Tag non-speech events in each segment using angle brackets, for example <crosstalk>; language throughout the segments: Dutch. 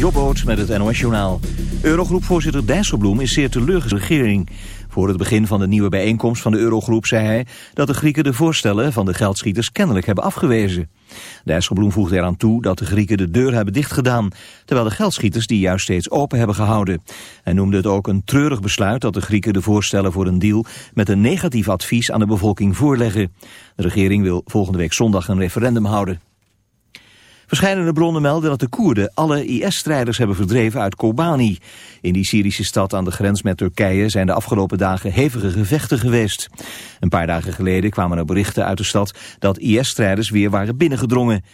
Jobboot met het NOS-journaal. Eurogroepvoorzitter Dijsselbloem is zeer teleurgesteld regering. Voor het begin van de nieuwe bijeenkomst van de Eurogroep zei hij... dat de Grieken de voorstellen van de geldschieters kennelijk hebben afgewezen. Dijsselbloem voegde eraan toe dat de Grieken de deur hebben dichtgedaan... terwijl de geldschieters die juist steeds open hebben gehouden. Hij noemde het ook een treurig besluit dat de Grieken de voorstellen voor een deal... met een negatief advies aan de bevolking voorleggen. De regering wil volgende week zondag een referendum houden. Verschillende bronnen melden dat de Koerden alle IS-strijders hebben verdreven uit Kobani. In die Syrische stad aan de grens met Turkije zijn de afgelopen dagen hevige gevechten geweest. Een paar dagen geleden kwamen er berichten uit de stad dat IS-strijders weer waren binnengedrongen.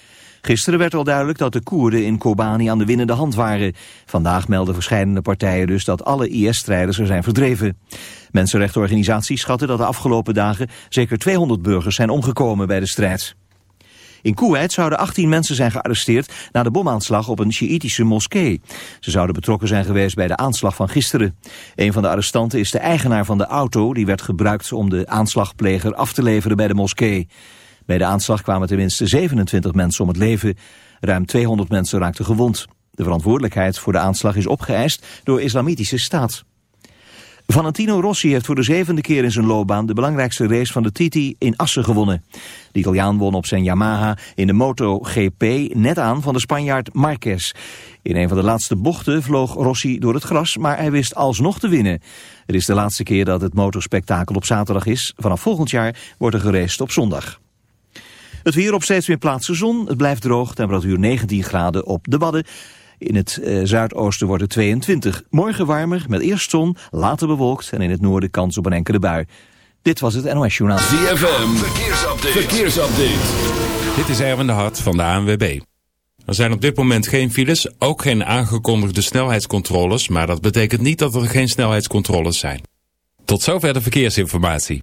Gisteren werd al duidelijk dat de Koerden in Kobani aan de winnende hand waren. Vandaag melden verschillende partijen dus dat alle IS-strijders er zijn verdreven. Mensenrechtenorganisaties schatten dat de afgelopen dagen zeker 200 burgers zijn omgekomen bij de strijd. In Kuwait zouden 18 mensen zijn gearresteerd na de bomaanslag op een Sjiïtische moskee. Ze zouden betrokken zijn geweest bij de aanslag van gisteren. Een van de arrestanten is de eigenaar van de auto die werd gebruikt om de aanslagpleger af te leveren bij de moskee. Bij de aanslag kwamen tenminste 27 mensen om het leven. Ruim 200 mensen raakten gewond. De verantwoordelijkheid voor de aanslag is opgeëist door Islamitische Staat. Valentino Rossi heeft voor de zevende keer in zijn loopbaan de belangrijkste race van de Titi in Assen gewonnen. De Italiaan won op zijn Yamaha in de MotoGP net aan van de Spanjaard Marquez. In een van de laatste bochten vloog Rossi door het gras, maar hij wist alsnog te winnen. Het is de laatste keer dat het motorspektakel op zaterdag is. Vanaf volgend jaar wordt er geraced op zondag. Het weer op steeds meer plaatsen zon. Het blijft droog, temperatuur 19 graden op de Wadden. In het uh, zuidoosten wordt het 22. Morgen warmer, met eerst zon, later bewolkt en in het noorden kans op een enkele bui. Dit was het NOS Journaal. ZFM, verkeersupdate. verkeersupdate. Dit is Erwin de Hart van de ANWB. Er zijn op dit moment geen files, ook geen aangekondigde snelheidscontroles, maar dat betekent niet dat er geen snelheidscontroles zijn. Tot zover de verkeersinformatie.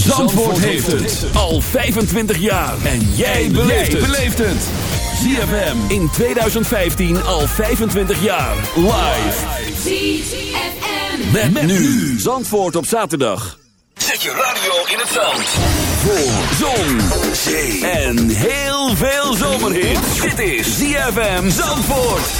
Zandvoort heeft het al 25 jaar. En jij beleeft het. ZFM in 2015 al 25 jaar. Live. ZFM. Met, nu. Zandvoort op zaterdag. Zet je radio in het zand. Voor zon, zee en heel veel zomerhit. Dit is ZFM Zandvoort.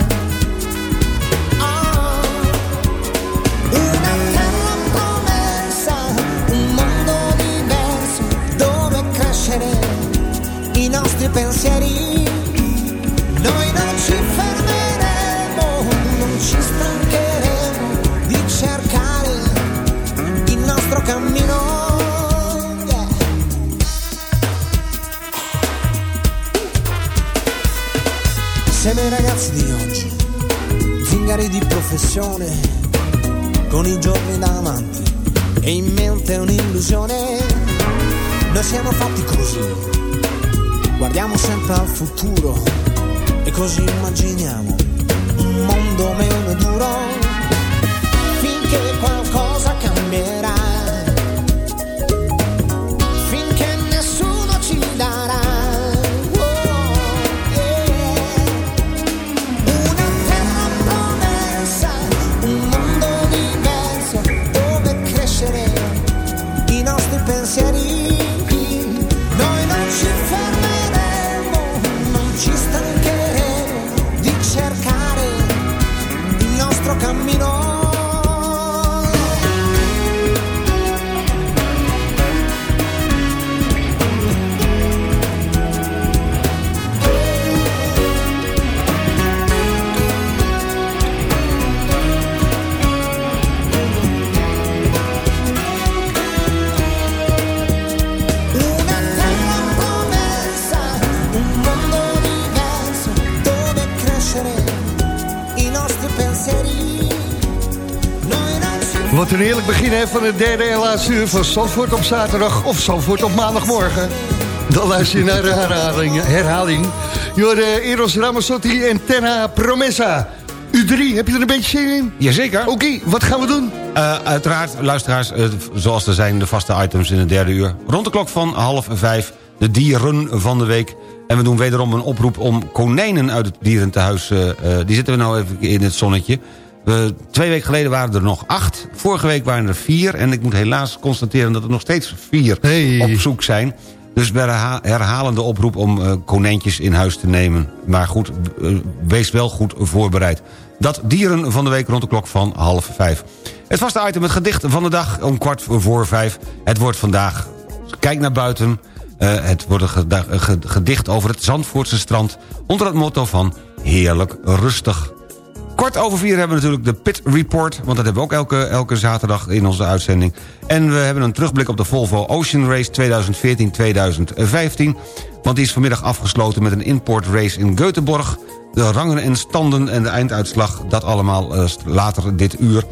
Siamo i ragazzi di oggi, zingari di professione, con i giorni davanti. E in mente un'illusione. Noi siamo fatti così, guardiamo sempre al futuro e così immaginiamo begin hè, van het derde en laatste uur van Zandvoort op zaterdag of Zandvoort op maandagmorgen. Dan luister je naar de herhaling. herhaling. Jorde Eros Ramazzotti en Terra Promessa. U3, heb je er een beetje zin in? Jazeker. Oké, wat gaan we doen? Eh, uiteraard, luisteraars, eh, zoals er zijn de vaste items in het derde uur. Rond de klok van half vijf, de dieren van de week. En we doen wederom een oproep om konijnen uit het dierentehuis... eh, eh, die zitten we nou even in het zonnetje. We, twee weken geleden waren er nog acht. Vorige week waren er vier. En ik moet helaas constateren dat er nog steeds vier Hey. op zoek zijn. Dus we herha- herhalen de oproep om eh, konijntjes in huis te nemen. Maar goed, eh, wees wel goed voorbereid. Dat dieren van de week rond de klok van half vijf. Het vaste item, het gedicht van de dag om kwart voor vijf. Het wordt vandaag, kijk naar buiten... eh, het wordt een gedicht over het Zandvoortse strand... onder het motto van heerlijk rustig. Kort over vier hebben we natuurlijk de Pit Report... want dat hebben we ook elke, elke zaterdag in onze uitzending. En we hebben een terugblik op de Volvo Ocean Race 2014-2015... want die is vanmiddag afgesloten met een import race in Göteborg. De rangen en standen en de einduitslag, dat allemaal eh, later dit uur...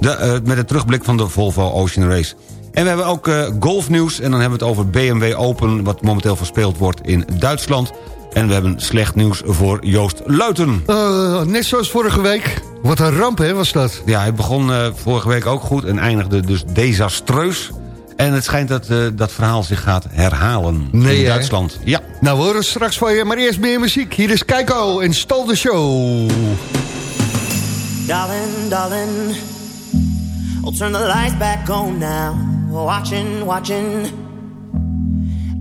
De, eh, met een terugblik van de Volvo Ocean Race. En we hebben ook eh, golfnieuws en dan hebben we het over BMW Open... wat momenteel verspeeld wordt in Duitsland... En we hebben slecht nieuws voor Joost Luiten. Eh, net zoals vorige week. Wat een ramp hè, was dat? Ja, hij begon eh, vorige week ook goed en eindigde dus desastreus. En het schijnt dat eh, dat verhaal zich gaat herhalen Nee, in hè? Duitsland. Ja, Nou, we horen straks van je, maar eerst meer muziek. Hier is Keiko en Stal de Show. Darling, darling, I'll turn the lights back on now. Watching, watching,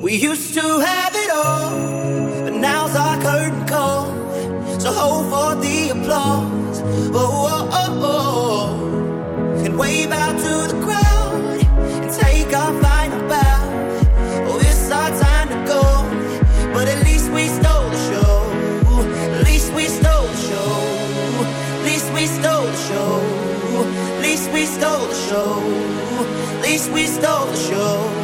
We used to have it all, but now's our curtain call. So hold for the applause. Oh, oh, oh, oh. And wave out to the crowd and take our final bow. Oh, it's our time to go, but at least we stole the show. At least we stole the show. At least we stole the show. At least we stole the show. At least we stole the show.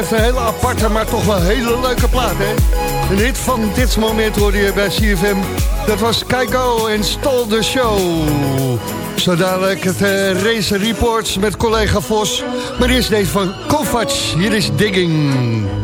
Blijft een hele aparte, maar toch wel hele leuke plaat, hè? Een hit van dit moment hoorde je bij CFM. Dat was Keiko en Stol de Show. Zo dadelijk het eh, race reports met collega Vos. Maar eerst deze van Kovac. Hier is Digging.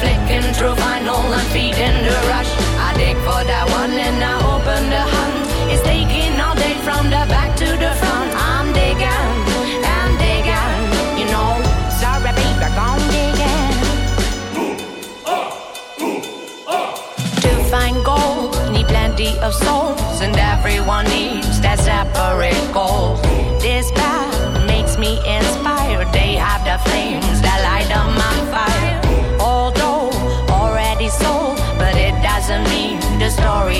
Flicking through vinyl and feeding the rush. I dig for that one and I open the hunt. It's taking all day from the back to the front. I'm digging, and digging, you know. Sorry, baby, gone digging. To find gold, need plenty of souls, and everyone needs that separate goal. This path makes me inspired. They have the flames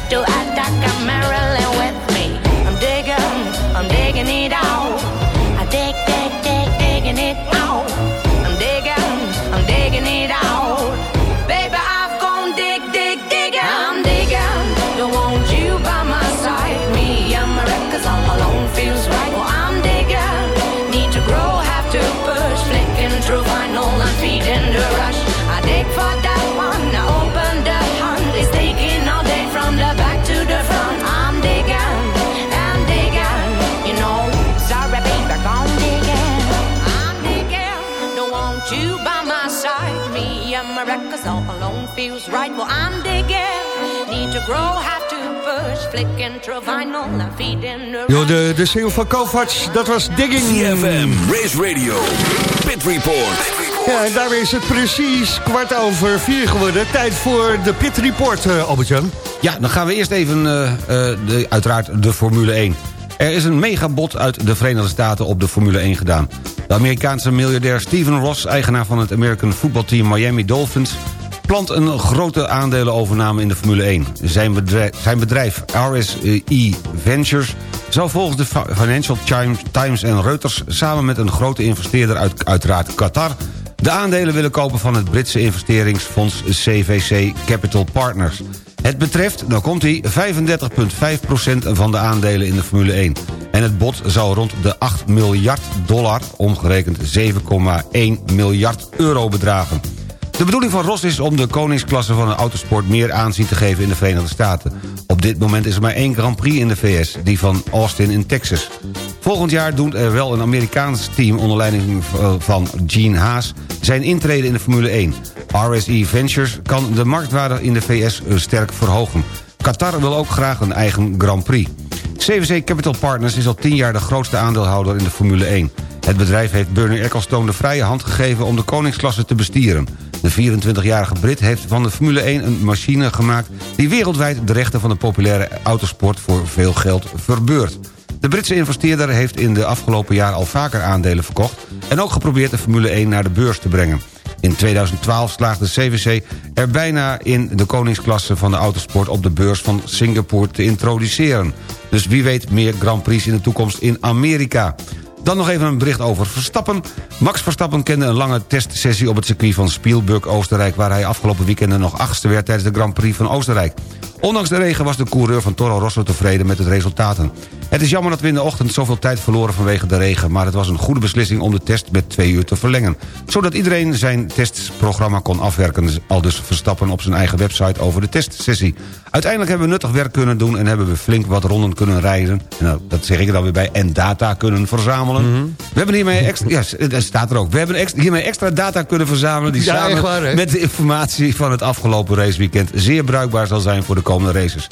to attack a Marilyn with right. Well, I'm digging, need to grow, have to push. Flicking through vinyl and feeding the Yo, de, de single van Kovac, dat was Digging. CFM, Race Radio, Pit Report. Ja, en daarmee is het precies kwart over vier geworden. Tijd voor de Pit Report, uh, Albert-Jan. Ja, dan gaan we eerst even, uh, uh, de, uiteraard, de Formule 1. Er is een megabod uit de Verenigde Staten op de Formule 1 gedaan. De Amerikaanse miljardair Steven Ross, eigenaar van het American voetbalteam Miami Dolphins... plant een grote aandelenovername in de Formule 1. Zijn bedrijf, zijn RSE Ventures zou volgens de Financial Times en Reuters... samen met een grote investeerder uit uiteraard Qatar... de aandelen willen kopen van het Britse investeringsfonds CVC Capital Partners. Het betreft, nou komt hij, 35,5% van de aandelen in de Formule 1. En het bod zou rond de 8 miljard dollar, omgerekend 7,1 miljard euro bedragen. De bedoeling van Ros is om de koningsklasse van de autosport meer aanzien te geven in de Verenigde Staten. Op dit moment is er maar één Grand Prix in de VS, die van Austin in Texas. Volgend jaar doet er wel een Amerikaans team onder leiding van Gene Haas zijn intrede in de Formule 1. RSE Ventures kan de marktwaarde in de VS sterk verhogen. Qatar wil ook graag een eigen Grand Prix. CVC Capital Partners is al 10 jaar de grootste aandeelhouder in de Formule 1. Het bedrijf heeft Bernie Ecclestone de vrije hand gegeven om de koningsklasse te bestieren. De 24-jarige Brit heeft van de Formule 1 een machine gemaakt... die wereldwijd de rechten van de populaire autosport voor veel geld verbeurt. De Britse investeerder heeft in de afgelopen jaar al vaker aandelen verkocht... en ook geprobeerd de Formule 1 naar de beurs te brengen. In 2012 slaagde CVC er bijna in de koningsklasse van de autosport... op de beurs van Singapore te introduceren. Dus wie weet meer Grand Prix in de toekomst in Amerika. Dan nog even een bericht over Verstappen. Max Verstappen kende een lange testsessie op het circuit van Spielberg, Oostenrijk... waar hij afgelopen weekend nog achtste werd tijdens de Grand Prix van Oostenrijk. Ondanks de regen was de coureur van Toro Rosso tevreden met het resultaten. Het is jammer dat we in de ochtend zoveel tijd verloren vanwege de regen... maar het was een goede beslissing om de test met twee uur te verlengen. Zodat iedereen zijn testprogramma kon afwerken... al dus Verstappen op zijn eigen website over de testsessie. Uiteindelijk hebben we nuttig werk kunnen doen... en hebben we flink wat ronden kunnen rijden. En nou, dat zeg ik dan weer bij. En data kunnen verzamelen. Mhm. We hebben hiermee extra... <laughs> Ja, dat staat er ook. We hebben extra, hiermee extra data kunnen verzamelen... die Ja, samen waar, met de informatie van het afgelopen raceweekend... zeer bruikbaar zal zijn voor de komende races.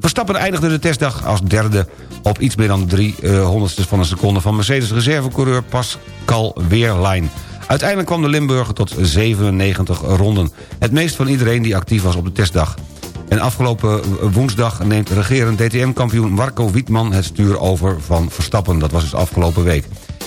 Verstappen eindigde de testdag als derde op iets meer dan drie eh, honderdste van een seconde... van Mercedes reservecoureur Pascal Wehrlein. Uiteindelijk kwam de Limburger tot 97 ronden. Het meest van iedereen die actief was op de testdag. En afgelopen woensdag neemt regerend DTM-kampioen Marco Wietman... het stuur over van Verstappen. Dat was dus afgelopen week.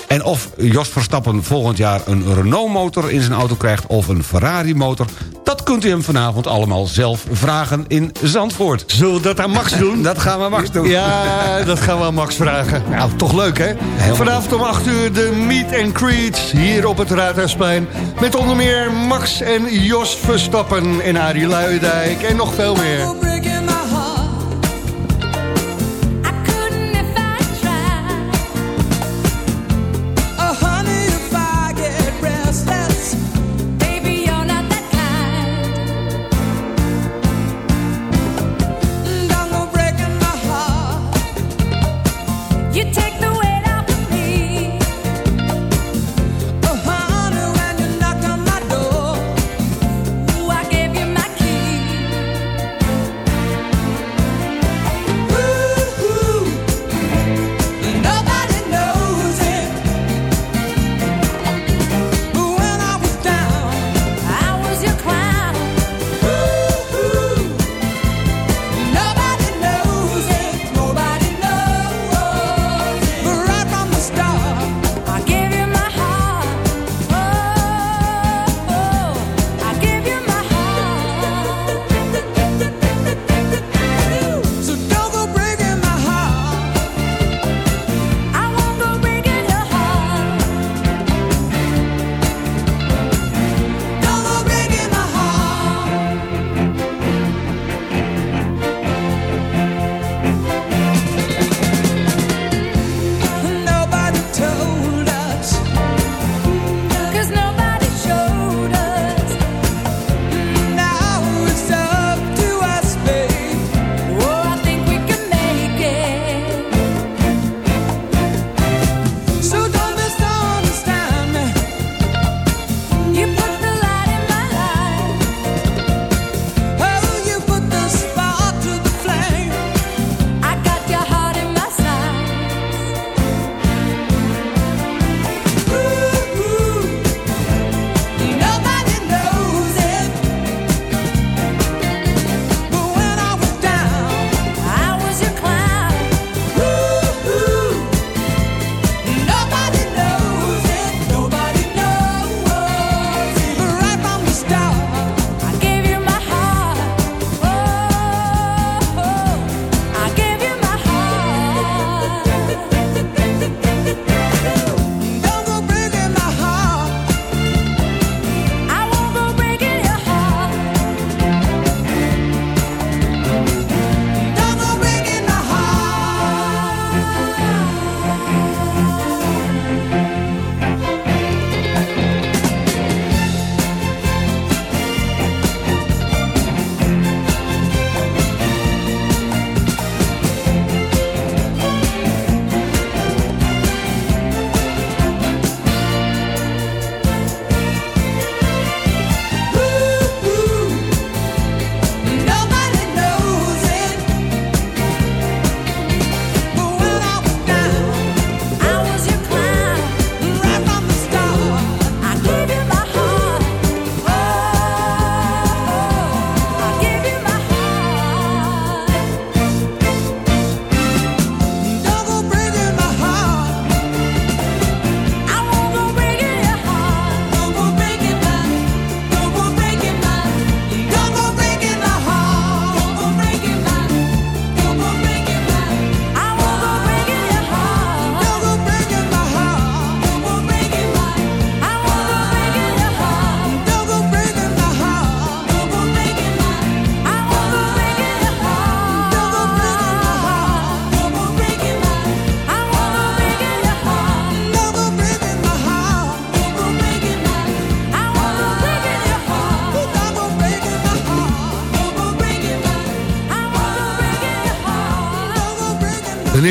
En of Jos Verstappen volgend jaar een Renault-motor in zijn auto krijgt... of een Ferrari-motor, dat kunt u hem vanavond allemaal zelf vragen in Zandvoort. Zullen we dat aan Max <laughs> doen? Dat gaan we Max doen. Ja, dat gaan we aan Max vragen. Nou, toch leuk, hè? Vanavond om 8 uur de Meet and Creed hier op het Raadhuisplein. Met onder meer Max en Jos Verstappen en Arie Luijendijk en nog veel meer.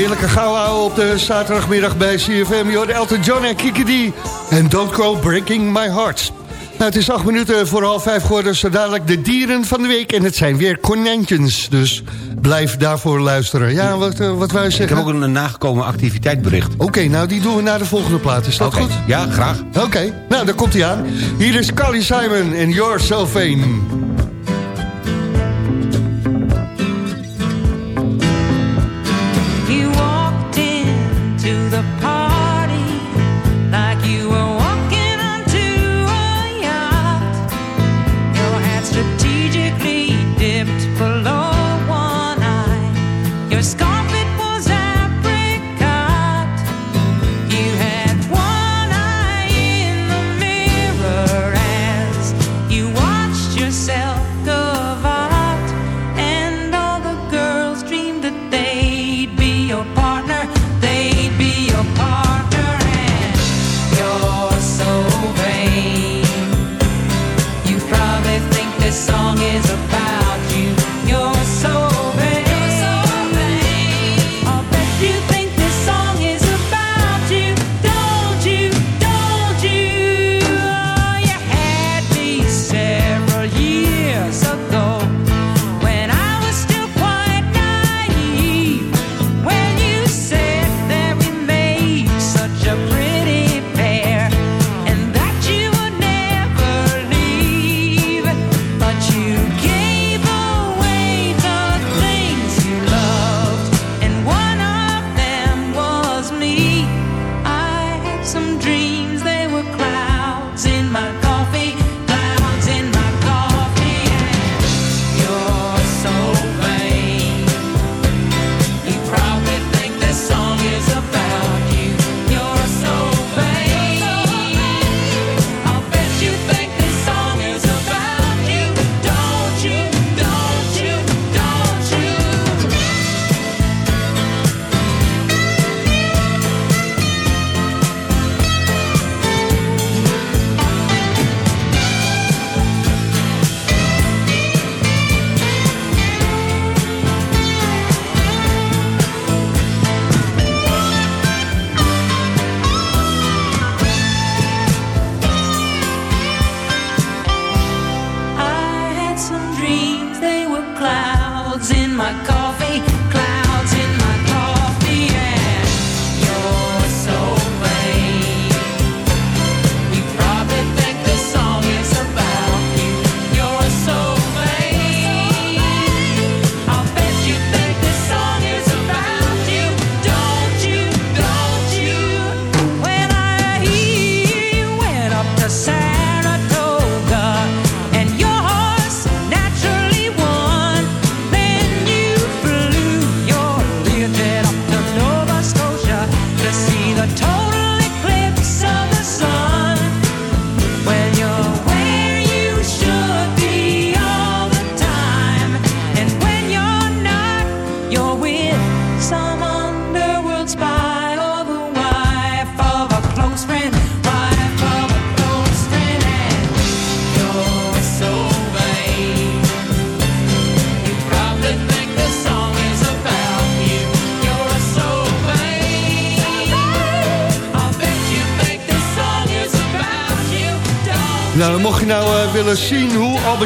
Heerlijke gauw op de zaterdagmiddag bij CFM. Jorden Elton John en Kiki D. En Don't Go Breaking My Heart. Nou, het is acht minuten voor half vijf geworden. Zo dadelijk de dieren van de week. En het zijn weer konijntjes. Dus blijf daarvoor luisteren. Ja, wat, eh, wat wou je Ik zeggen? heb ook een, een nagekomen activiteitsbericht. Oké, nou die doen we naar de volgende plaat. Is dat goed? Ja, graag. Oké, nou daar komt hij aan. Hier is Carly Simon en You're So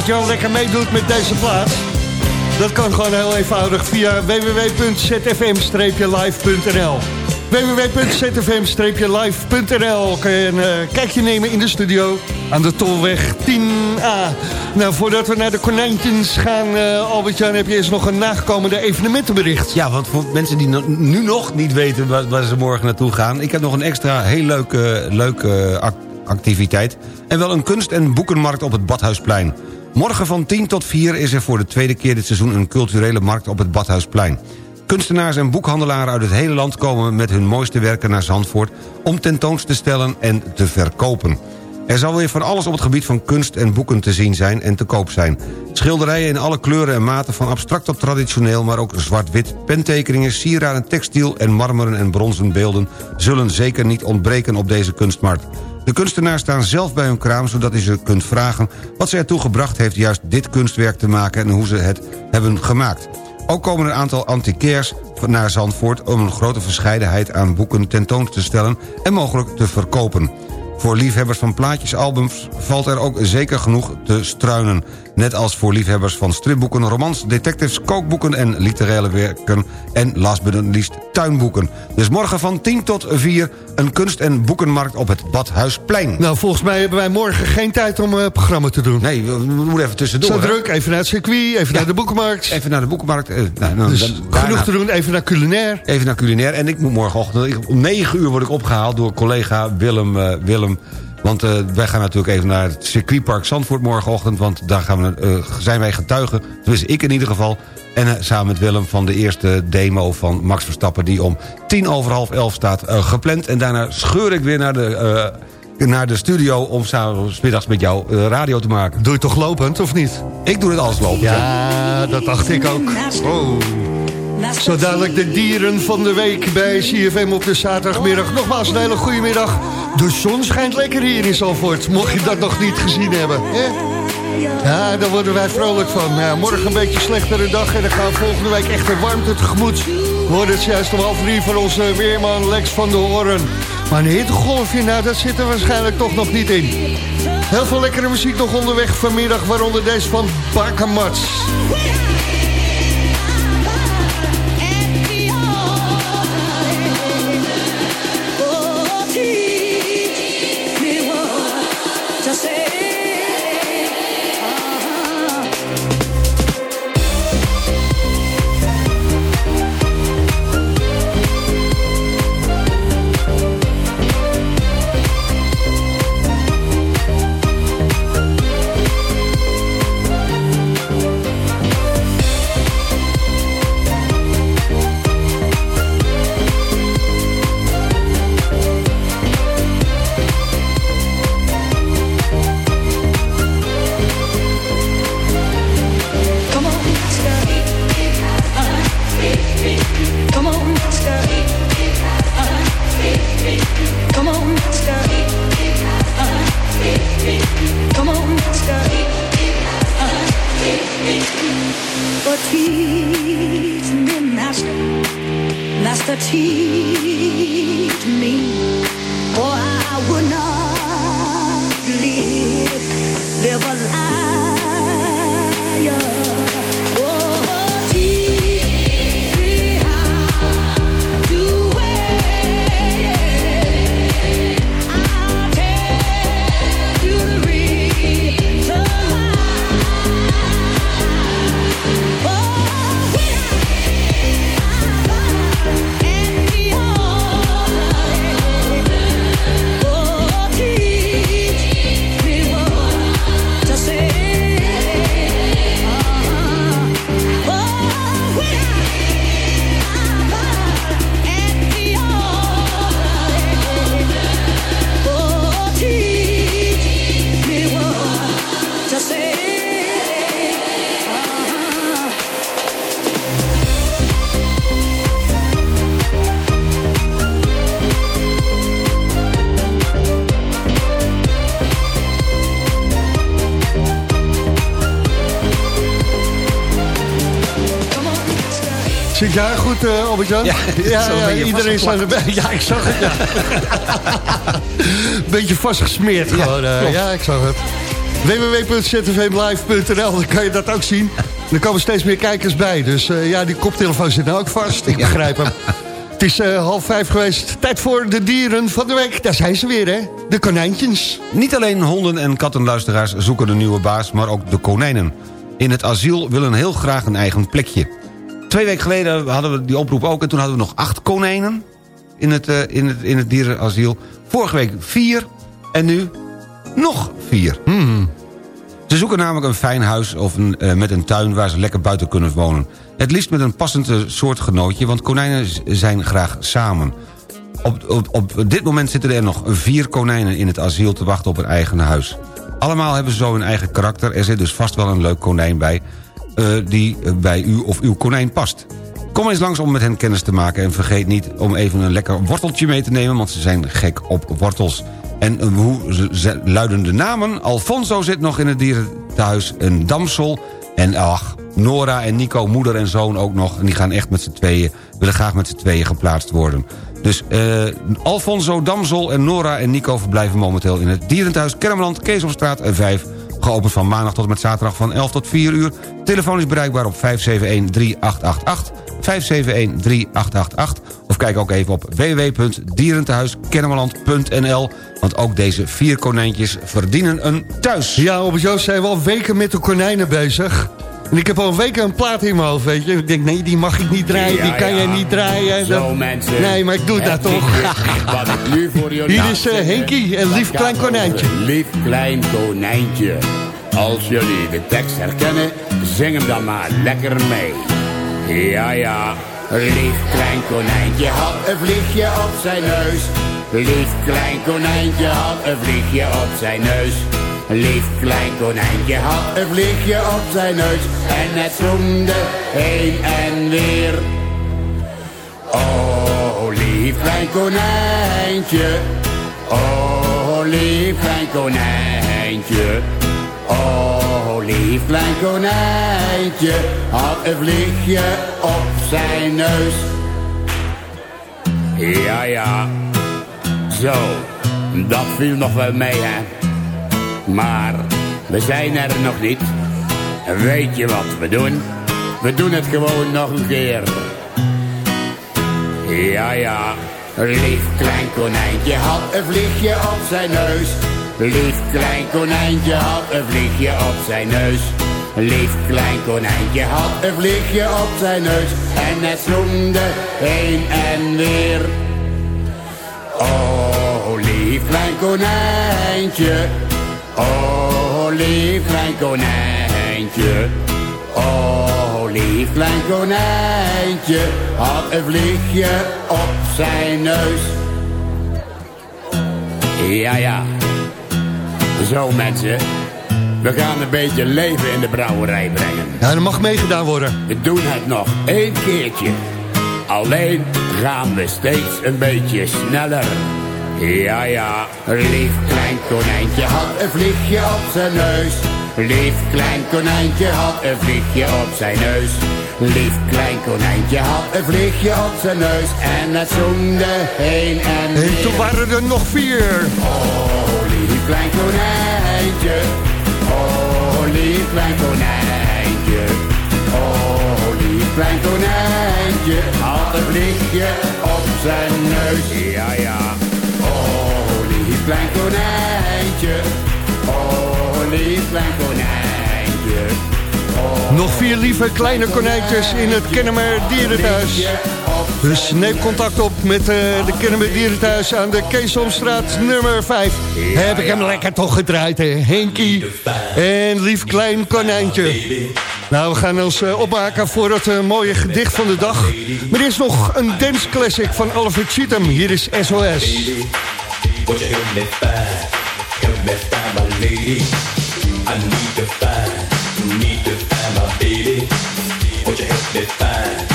Albert-Jan lekker meedoet met deze plaats... dat kan gewoon heel eenvoudig via www.zfm-live.nl www.zfm-live.nl Kun je een eh, kijkje nemen in de studio aan de Tolweg 10A. Nou, voordat we naar de konijntjes gaan, eh, Albert-Jan... heb je eerst nog een nagekomende evenementenbericht. Ja, want voor mensen die nu nog niet weten waar, waar ze morgen naartoe gaan... ik heb nog een extra heel leuke, leuke ac- activiteit. En wel een kunst- en boekenmarkt op het Badhuisplein. Morgen van 10 tot 4 is er voor de tweede keer dit seizoen... een culturele markt op het Badhuisplein. Kunstenaars en boekhandelaren uit het hele land komen met hun mooiste werken naar Zandvoort... om tentoons te stellen en te verkopen. Er zal weer van alles op het gebied van kunst en boeken te zien zijn en te koop zijn. Schilderijen in alle kleuren en maten van abstract tot traditioneel... maar ook zwart-wit, pentekeningen, sieraden, textiel... en marmeren en bronzen beelden zullen zeker niet ontbreken op deze kunstmarkt. De kunstenaars staan zelf bij hun kraam... zodat u ze kunt vragen wat ze ertoe gebracht heeft... juist dit kunstwerk te maken en hoe ze het hebben gemaakt. Ook komen een aantal antiquairs naar Zandvoort... om een grote verscheidenheid aan boeken tentoon te stellen... en mogelijk te verkopen. Voor liefhebbers van plaatjesalbums valt er ook zeker genoeg te struinen. Net als voor liefhebbers van stripboeken, romans, detectives, kookboeken en literaire werken... en last but not least tuinboeken. Dus morgen van 10 tot 4 een kunst- en boekenmarkt op het Badhuisplein. Nou, volgens mij hebben wij morgen geen tijd om een programma te doen. Nee, we, we moeten even tussendoor. Zo hè? druk, even naar het circuit, even naar de boekenmarkt. Even naar de boekenmarkt. eh, nou, nou, Dus dan- genoeg daarna- te doen, even naar culinair. Even naar culinair. En ik moet morgenochtend... ik- Om 9 uur word ik opgehaald door collega Willem... eh, Willem want eh, wij gaan natuurlijk even naar het circuitpark Zandvoort morgenochtend... want daar gaan we, eh, zijn wij getuigen, tenminste ik in ieder geval... en eh, samen met Willem van de eerste demo van Max Verstappen... die om tien over half elf staat eh, gepland. En daarna scheur ik weer naar de, eh, naar de studio... om samen 's middags met jou radio te maken. Doe je toch lopend, of niet? Ik doe het alles lopen. Ja, dat dacht ik ook. Oh. Zo dadelijk de dieren van de week bij CFM op de zaterdagmiddag. Nogmaals een hele goede middag. De zon schijnt lekker hier in Zalvoort. Mocht je dat nog niet gezien hebben. Hè? Ja, daar worden wij vrolijk van. Morgen een beetje slechtere dag en dan gaan we volgende week echt de warmte tegemoet. We hoorden het juist om half drie van onze weerman Lex van de Hoorn. Maar een hittegolfje, nou dat zit er waarschijnlijk toch nog niet in. Heel veel lekkere muziek nog onderweg vanmiddag, waaronder deze van Bakamats. Jij goed, eh Albert-Jan? Ja, <laughs> ja, ja, iedereen staat erbij. <laughs> Ja, ik zag het, ja. <laughs> Beetje vastgesmeerd Ja, gewoon. eh, ja, ik zag het. www.zfmlive.nl, dan kan je dat ook zien. Er komen steeds meer kijkers bij. Dus eh, ja, die koptelefoon zit nou ook vast. Ik begrijp hem. Het is half vijf geweest. Tijd voor de dieren van de week. Daar zijn ze weer, hè? De konijntjes. Niet alleen honden- en kattenluisteraars zoeken een nieuwe baas... maar ook de konijnen. In het asiel willen heel graag een eigen plekje. Twee weken geleden hadden we die oproep ook... en toen hadden we nog acht konijnen in het, eh, in het, in het dierenasiel. Vorige week vier en nu nog vier. Ze zoeken namelijk een fijn huis of een, eh, met een tuin waar ze lekker buiten kunnen wonen. Het liefst met een passend eh, soortgenootje, want konijnen zijn graag samen. Op, op, op dit moment zitten er nog vier konijnen in het asiel te wachten op een eigen huis. Allemaal hebben ze zo hun eigen karakter. Er zit dus vast wel een leuk konijn bij eh, die bij u of uw konijn past. Kom eens langs om met hen kennis te maken en vergeet niet om even een lekker worteltje mee te nemen... want ze zijn gek op wortels. En hoe luiden de namen? Alfonso zit nog in het dierenthuis, een damsel... en ach, Nora en Nico, moeder en zoon ook nog. En die gaan echt met z'n tweeën, willen graag met z'n tweeën geplaatst worden. Dus eh, Alfonso Damsel en Nora en Nico verblijven momenteel in het Dierenthuis Kermeland, Keesopstraat 5. Geopend van maandag tot en met zaterdag van 11 tot 4 uur. Telefoon is bereikbaar op 571-3888. 571-3888. Of kijk ook even op www.dierentehuiskennemerland.nl. Want ook deze vier konijntjes verdienen een thuis. Ja, op Joost zijn we al weken met de konijnen bezig. En ik heb al een week een plaat in mijn hoofd, weet je. Ik denk, nee, die mag ik niet draaien, Ja, die kan ja. jij niet draaien. Zo, Dat- mensen. Nee, maar ik doe dat toch. liedje Wat ik nu voor <laughs> jullie Hier is, aanzet, Henkie en dat Lief Klein Konijntje. Lief klein konijntje. Als jullie de tekst herkennen, zing hem dan maar lekker mee. Ja, ja. Lief klein konijntje had een vliegje op zijn neus. Lief klein konijntje had een vliegje op zijn neus. Lief klein konijntje had een vliegje op zijn neus. En het zoemde heen en weer. Oh, lief klein konijntje. Oh, lief klein konijntje. Oh, lief klein konijntje. Had een vliegje op zijn neus. Ja, ja. Zo, dat viel nog wel mee, hè. Maar we zijn er nog niet. Weet je wat we doen? We doen het gewoon nog een keer. Ja, ja. Lief klein konijntje had een vliegje op zijn neus. Lief klein konijntje had een vliegje op zijn neus. Lief klein konijntje had een vliegje op zijn neus. En het zoemde heen en weer. Oh, lief klein konijntje. Oh, lief klein konijntje. Oh, lief klein konijntje. Had een vliegje op zijn neus. Ja, ja. Zo mensen. We gaan een beetje leven in de brouwerij brengen. Ja, dat mag meegedaan worden. We doen het nog één keertje. Alleen gaan we steeds een beetje sneller. Ja, ja, lief klein konijntje had een vliegje op zijn neus. Lief klein konijntje had een vliegje op zijn neus. Lief klein konijntje had een vliegje op zijn neus. En het zoemde heen en En weer. toen waren er nog vier. Oh, lief klein konijntje. Oh, lief klein konijntje. Oh, lief klein konijntje. Had een vliegje op zijn neus. Ja, ja. Lief klein konijntje. Oh, lief klein konijntje. Oh, Nog vier lieve kleine konijntjes in het Kennemer Dierenthuis. Dus neem contact op met eh, de Kennemer Dierenthuis aan de Keesomstraat nummer 5. Heb ik hem lekker toch gedraaid, hè? Henkie en lief klein konijntje. Nou, we gaan ons eh, opmaken voor het eh, mooie gedicht van de dag. Maar er is nog een dance classic van Oliver Cheatham. Hier is SOS. Would you help me find, help me find my lady? I need to find, need to find my baby. Would you help me find,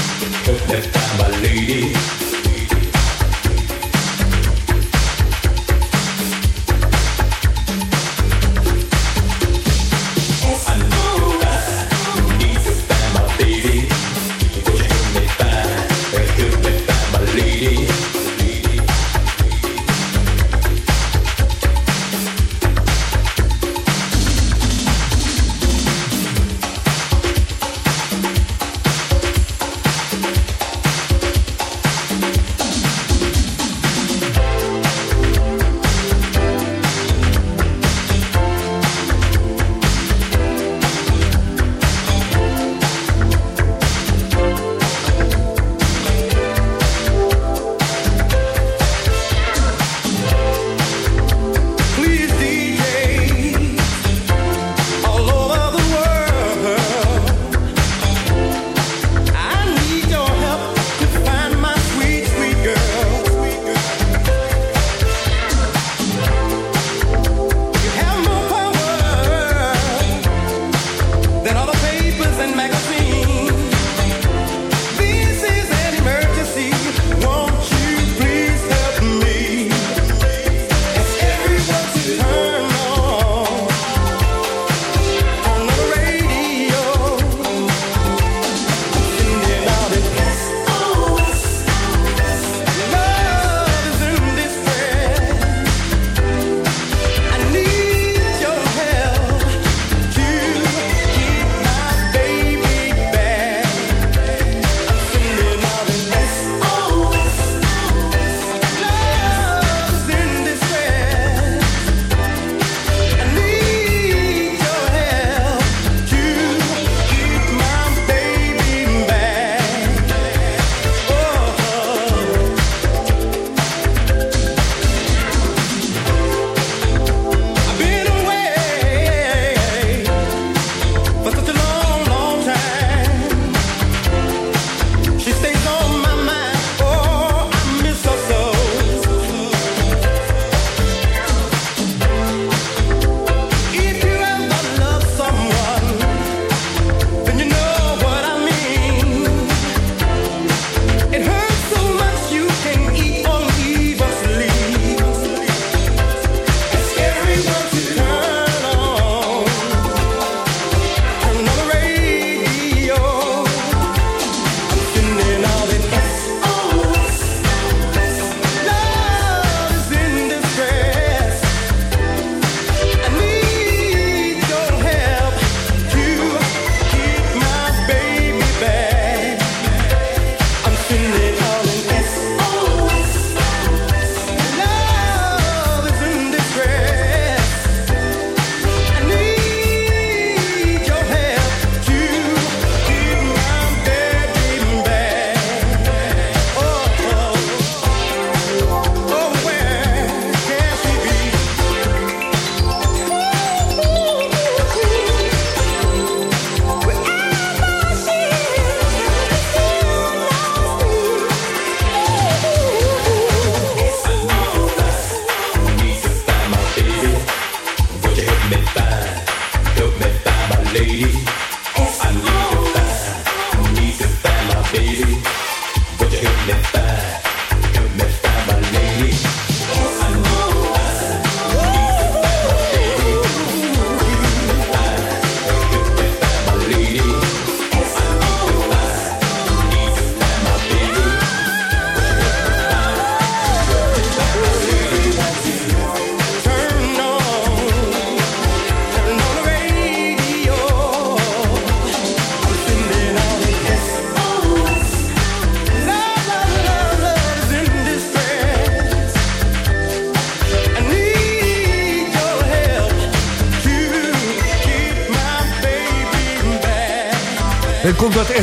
help me find my lady?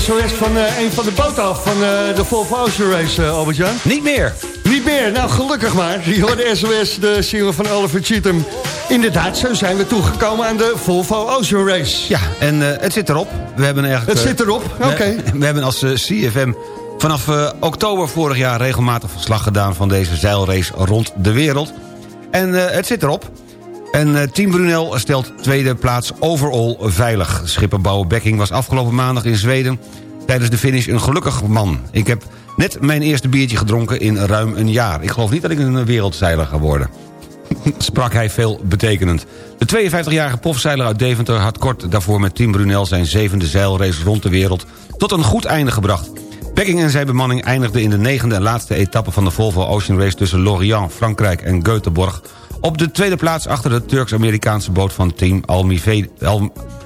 SOS van eh, een van de boten af van eh, de Volvo Ocean Race, eh, Albert-Jan? Niet meer. Niet meer, nou gelukkig maar. Je hoorde SOS, de single van Oliver Cheatham. Inderdaad, zo zijn we toegekomen aan de Volvo Ocean Race. Ja, en het zit erop. We hebben eigenlijk, Het zit erop, oké. We, <laughs> we hebben als CFM vanaf oktober vorig jaar regelmatig verslag gedaan... van deze zeilrace rond de wereld. En het zit erop. En eh, Team Brunel stelt tweede plaats overall veilig. Schipper Bouwe Bekking was afgelopen maandag in Zweden... tijdens de finish een gelukkig man. Ik heb net mijn eerste biertje gedronken in ruim een jaar. Ik geloof niet dat ik een wereldzeiler ga worden <laughs> sprak hij veel betekenend. De 52-jarige profzeiler uit Deventer had kort daarvoor met Team Brunel... zijn zevende zeilrace rond de wereld tot een goed einde gebracht. Becking en zijn bemanning eindigden in de negende en laatste etappe... van de Volvo Ocean Race tussen Lorient, Frankrijk en Göteborg... op de tweede plaats achter de Turks-Amerikaanse boot van Team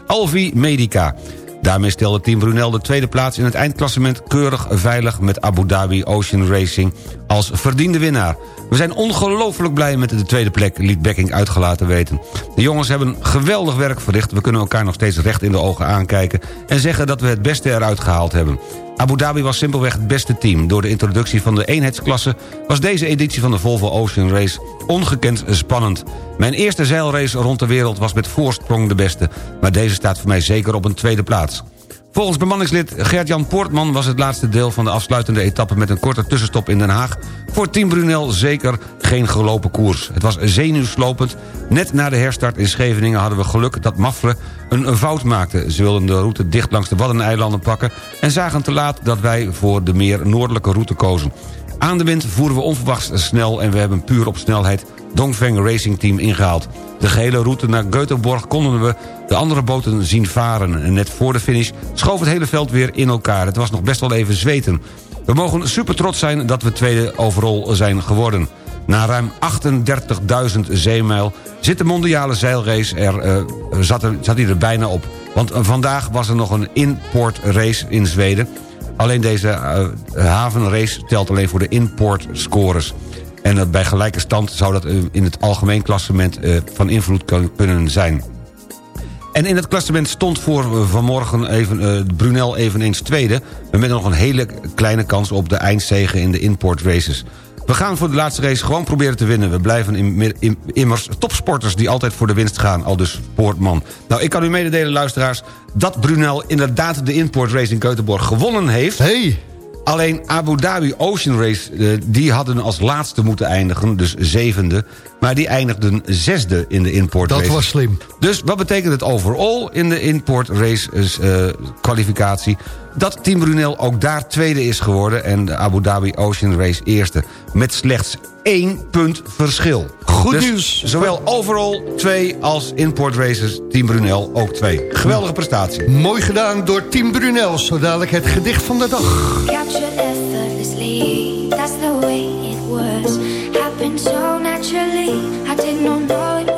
Alvi Medica. Daarmee stelde Team Brunel de tweede plaats in het eindklassement... keurig veilig met Abu Dhabi Ocean Racing als verdiende winnaar. We zijn ongelooflijk blij met de tweede plek, liet Becking uitgelaten weten. De jongens hebben geweldig werk verricht. We kunnen elkaar nog steeds recht in de ogen aankijken... en zeggen dat we het beste eruit gehaald hebben. Abu Dhabi was simpelweg het beste team. Door de introductie van de eenheidsklasse... was deze editie van de Volvo Ocean Race ongekend spannend. Mijn eerste zeilrace rond de wereld was met voorsprong de beste... maar deze staat voor mij zeker op een tweede plaats. Volgens bemanningslid Gert-Jan Poortman was het laatste deel van de afsluitende etappe... met een korte tussenstop in Den Haag... voor Team Brunel zeker geen gelopen koers. Het was zenuwslopend. Net na de herstart in Scheveningen hadden we geluk dat Mafre een fout maakte. Ze wilden de route dicht langs de Waddeneilanden pakken... en zagen te laat dat wij voor de meer noordelijke route kozen. Aan de wind voeren we onverwachts snel... en we hebben puur op snelheid Dongfeng Racing Team ingehaald. De gehele route naar Göteborg konden we de andere boten zien varen. En net voor de finish schoof het hele veld weer in elkaar. Het was nog best wel even zweten. We mogen super trots zijn dat we tweede overal zijn geworden. Na ruim 38.000 zeemijl zit de mondiale zeilrace er, eh, zat, er, zat er bijna op. Want vandaag was er nog een importrace in Zweden. Alleen deze eh, havenrace telt alleen voor de importscores. En eh, bij gelijke stand zou dat eh, in het algemeen klassement eh, van invloed kunnen zijn. En in het klassement stond voor eh, vanmorgen even, Brunel eveneens tweede... met nog een hele kleine kans op de eindzege in de importraces. We gaan voor de laatste race gewoon proberen te winnen. We blijven im- im- immers topsporters die altijd voor de winst gaan, al dus Poortman. Nou, ik kan u mededelen, luisteraars, dat Brunel inderdaad de importrace in Keutenborg gewonnen heeft. Hey. Alleen Abu Dhabi Ocean Race, eh, die hadden als laatste moeten eindigen, dus zevende. Maar die eindigden zesde in de importrace. Dat was slim. Dus wat betekent het overall in de importrace eh, kwalificatie? Dat Team Brunel ook daar tweede is geworden... en de Abu Dhabi Ocean Race eerste. Met slechts één punt verschil. Goed Dus nieuws. Zowel overall twee als import races Team Brunel ook twee. Geweldige prestatie. Mooi gedaan door Team Brunel. Zo dadelijk het gedicht van de dag. Captured effortlessly, that's the way it was. Happened so naturally, I did not know it was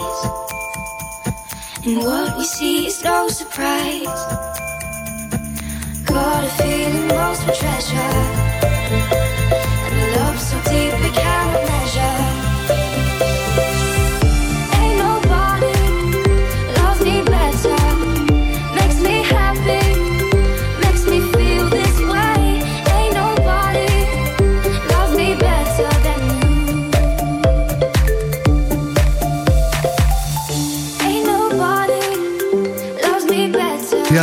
Eyes. And what we see is no surprise. Got a feeling lost for treasure. And a love so deep we cannot measure.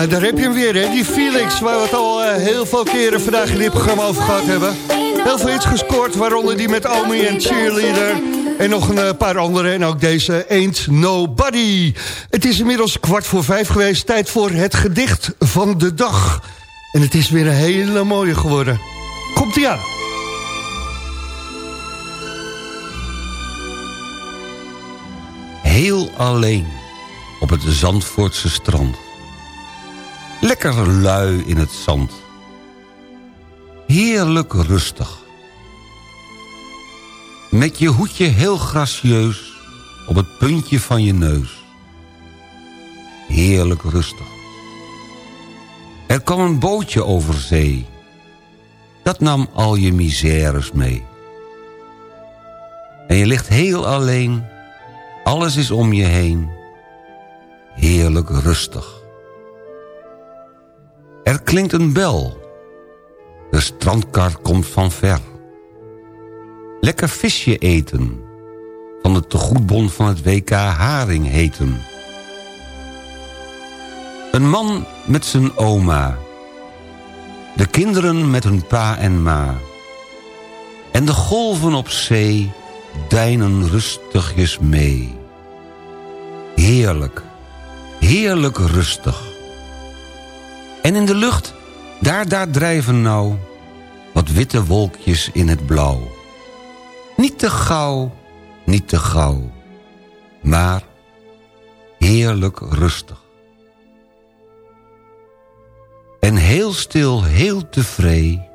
Ja, daar heb je hem weer, hè? Die Felix, waar we het al eh, heel veel keren vandaag in dit programma over gehad hebben. Heel veel hits gescoord, waaronder die met Omi en Cheerleader. En nog een eh, paar andere, en ook deze Ain't Nobody. Het is inmiddels kwart voor vijf geweest, tijd voor het gedicht van de dag. En het is weer een hele mooie geworden. Komt-ie aan. Heel alleen op het Zandvoortse strand. Lekker lui in het zand. Heerlijk rustig. Met je hoedje heel gracieus op het puntje van je neus. Heerlijk rustig. Er kwam een bootje over zee. Dat nam al je misères mee. En je ligt heel alleen. Alles is om je heen. Heerlijk rustig. Er klinkt een bel. De strandkar komt van ver. Lekker visje eten. Van de tegoedbon van het WK Haring heten. Een man met zijn oma. De kinderen met hun pa en ma. En de golven op zee deinen rustigjes mee. Heerlijk, heerlijk rustig. En in de lucht, daar, daar drijven nou... wat witte wolkjes in het blauw. Niet te gauw, niet te gauw. Maar heerlijk rustig. En heel stil, heel tevreden...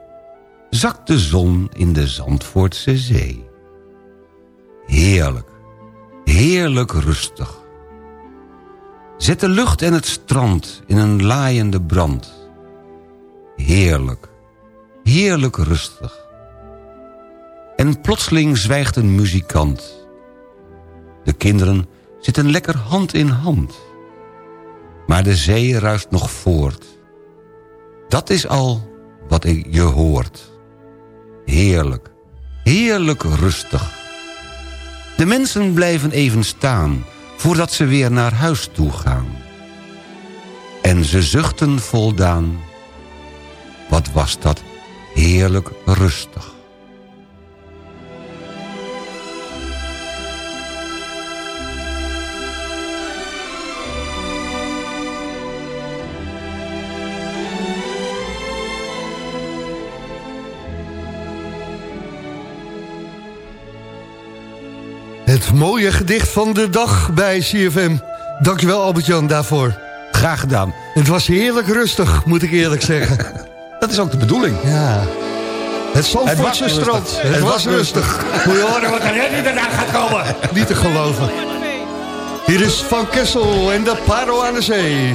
zakt de zon in de Zandvoortse zee. Heerlijk, heerlijk rustig. Zet de lucht en het strand in een laaiende brand. Heerlijk, heerlijk rustig. En plotseling zwijgt een muzikant. De kinderen zitten lekker hand in hand. Maar de zee ruist nog voort. Dat is al wat je hoort. Heerlijk, heerlijk rustig. De mensen blijven even staan voordat ze weer naar huis toe gaan. En ze zuchten voldaan. Wat was dat heerlijk rustig. Het mooie gedicht van de dag bij CFM. Dankjewel Albert-Jan daarvoor. Graag gedaan. Het was heerlijk rustig, moet ik eerlijk zeggen. <laughs> Dat is ook de bedoeling. Ja. Het Zandvoortse strand. Het, Het was rustig. <laughs> Moet je horen wat er net daarna gaat komen. Niet te geloven. Hier is Van Kessel en de Paro aan de Zee.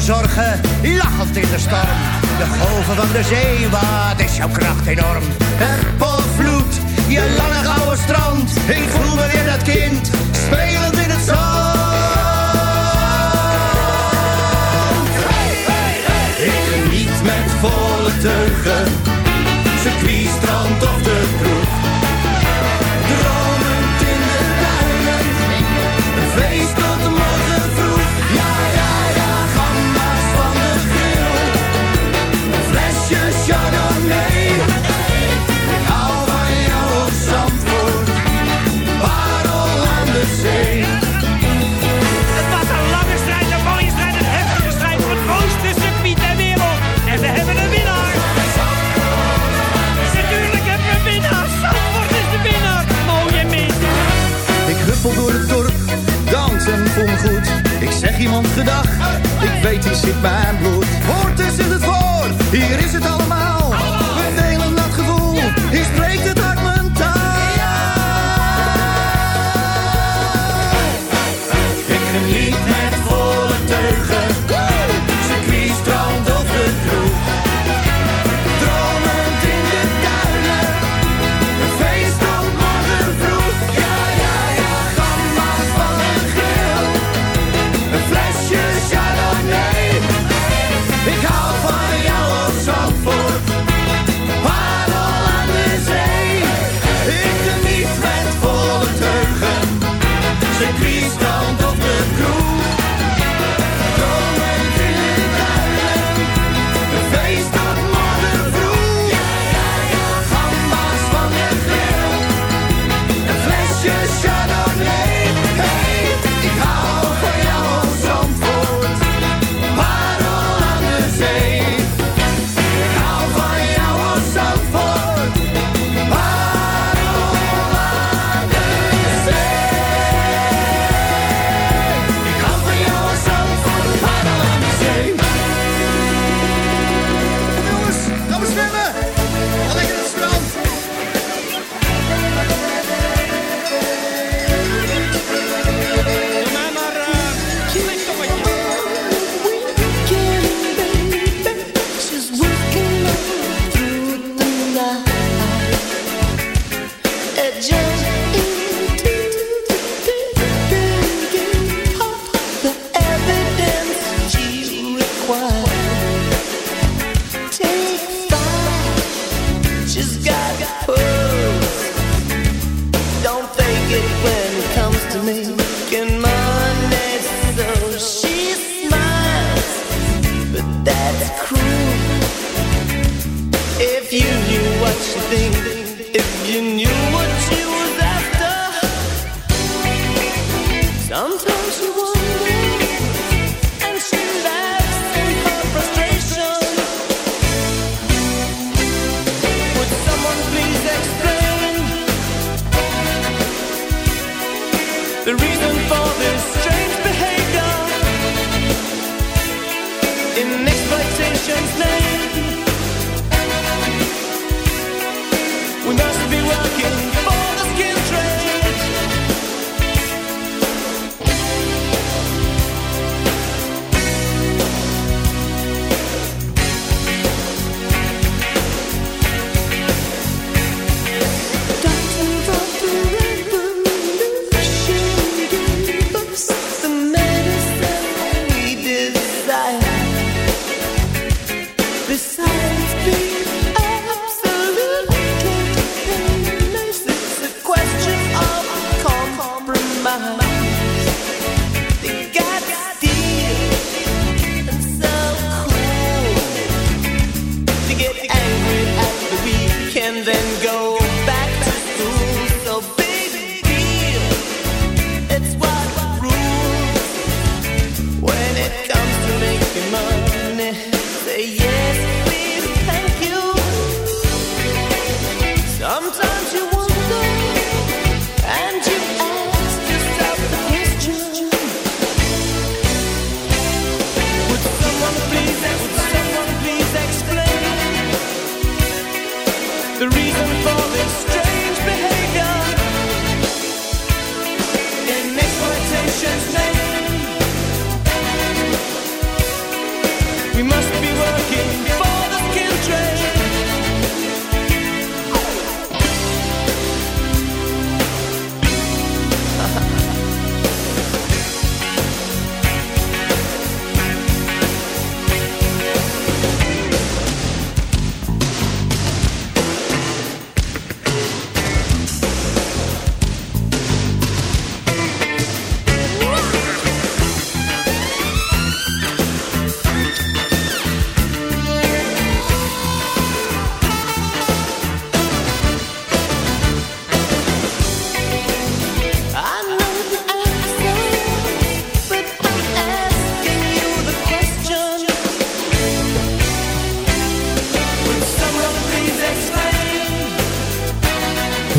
zorgen, lachend in de storm. De golven van de zee, wat is jouw kracht enorm? Het polvloed, je lange gouden straat.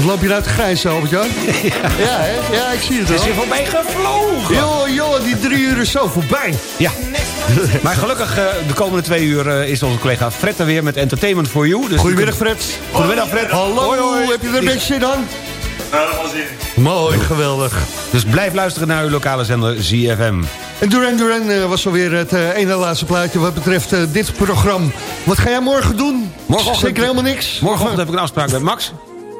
Of loop je nou te grijs, Albert-Jan? <laughs> ja. hè? Ja, ik zie het Het is hier voorbij gevlogen. Joh, joh, die drie uur is zo voorbij. Ja. <laughs> maar gelukkig, eh, de komende twee uur eh, is onze collega Fred er weer met Entertainment for You. Dus Goedemiddag, Fred. Goedemiddag, Fred. Hallo, Hoi, hoi. heb je er een beetje zin aan? Mooi, geweldig. Dus blijf luisteren naar uw lokale zender ZFM. En Duran Duran eh, was alweer het ene laatste plaatje wat betreft dit programma. Wat ga jij morgen doen? Morgenochtend- Zeker helemaal niks? Morgenochtend heb ik een afspraak met Max.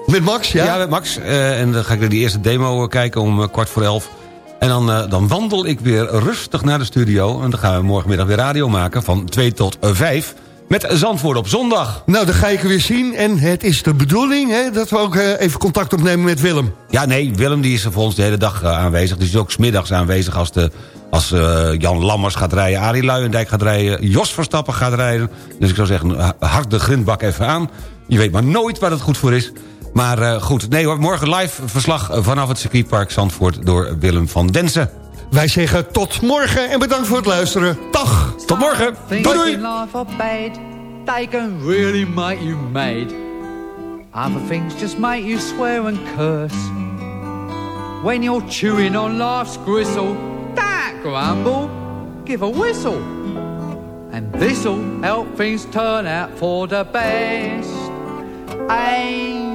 Met Max, ja? Ja, met Max. Eh, en dan ga ik naar die eerste demo eh, kijken om eh, kwart voor elf. En dan, dan wandel ik weer rustig naar de studio. En dan gaan we morgenmiddag weer radio maken van 2 tot 5. Met Zandvoort op zondag. Nou, dan ga ik er weer zien. En het is de bedoeling hè, dat we ook even contact opnemen met Willem. Ja, nee, Willem die is er voor ons de hele dag aanwezig. Dus die is ook smiddags aanwezig als, de, als Jan Lammers gaat rijden... Arie Luijendijk gaat rijden, Jos Verstappen gaat rijden. Dus ik zou zeggen, ha- hak de grindbak even aan. Je weet maar nooit waar het goed voor is. Maar eh, goed, nee hoor, morgen live verslag vanaf het circuitpark Zandvoort... door Willem van Densen. Wij zeggen tot morgen en bedankt voor het luisteren. Dag! Tot morgen! Doei doei! they can really make you mad. Other things just make you swear and curse. When you're chewing on life's gristle, don't grumble, give a whistle. And this'll help things turn out for the best. And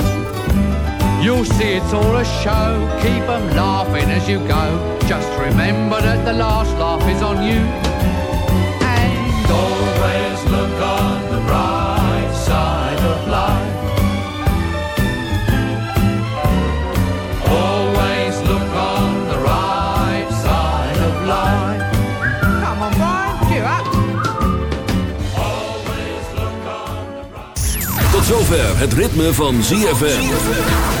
You'll see it's all a show, keep 'em laughing as you go. Just remember that the last laugh is on you. And always look on the bright side of life. Always look on the right side of life. Come on, Brian, cheer up. Tot zover het ritme van ZFM.